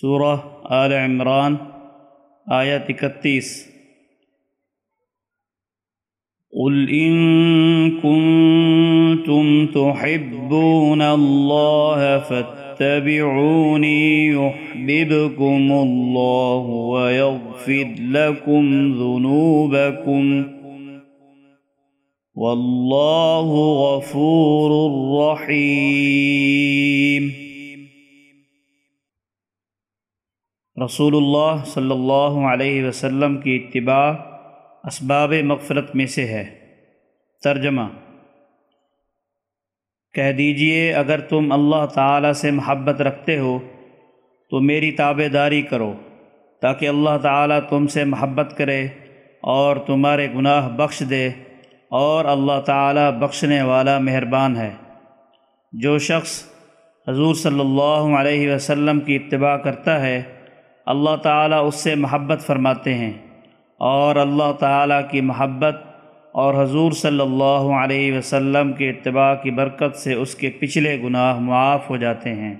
سورہ آل عمران، آیت اکتیس۔ قل إن كنتم تحبون الله فاتبعوني يحببكم الله ويغفر لكم ذنوبكم والله غفور رحيم۔ رسول اللہ صلی اللہ علیہ وسلم کی اتباع اسباب مغفرت میں سے ہے ترجمہ کہہ دیجیے اگر تم اللہ تعالیٰ سے محبت رکھتے ہو تو میری تابع داری کرو تاکہ اللہ تعالیٰ تم سے محبت کرے اور تمہارے گناہ بخش دے اور اللہ تعالیٰ بخشنے والا مہربان ہے۔ جو شخص حضور صلی اللہ علیہ وسلم کی اتباع کرتا ہے اللہ تعالیٰ اس سے محبت فرماتے ہیں اور اللہ تعالیٰ کی محبت اور حضور صلی اللہ علیہ وسلم کے اتباع کی برکت سے اس کے پچھلے گناہ معاف ہو جاتے ہیں۔